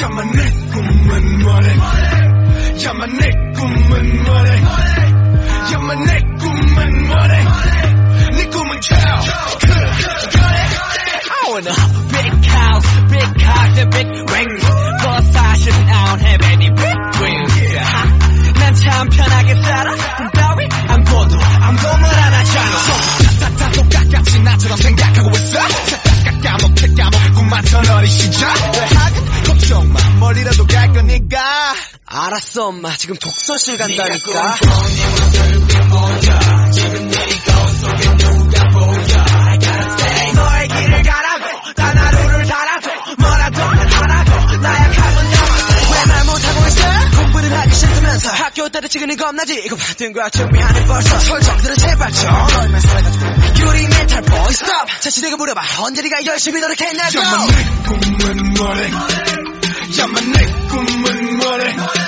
Llama Nekumen Mare Llama Nekumen Mare Llama Nekumen Mare Nekumen Chow I wanna big cows, big cars and big wings 더 사실 I don't have any big dreams 난참 편하게 살아 꿈 따위 안 꿔도 아무도 말안 하잖아 다 똑같이 나처럼 생각하고 있어 까먹게 까먹고 맞춰 너리 시작 왜 하긴 걱정 마. 멀리라도 갈 거니까 알았어 엄마. 지금 독서실 간다니까. 너의 길을 가라고. 단 하루를 살아도 뭐라도 하라고. 나약함은 영어 왜말 못하고 있어? 공부를 하기 싫다면서 학교 때려치기는 겁나지? 이거 받은 거야. 준비하는 벌써 설정들은 제발 좀 얼마 살아가지고. 유리 멘탈 보이 스톱. 자신에게 물어봐. 언제 네가 열심히 노력했냐고. 야마 내 꿈은 뭐래 chạm mặt này cùng mình mưa đây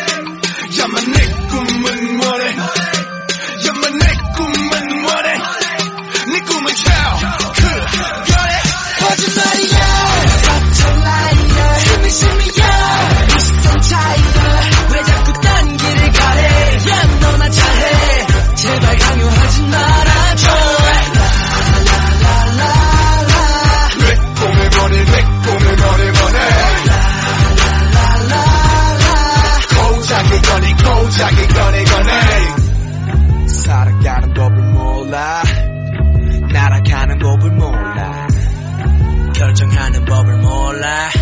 lie.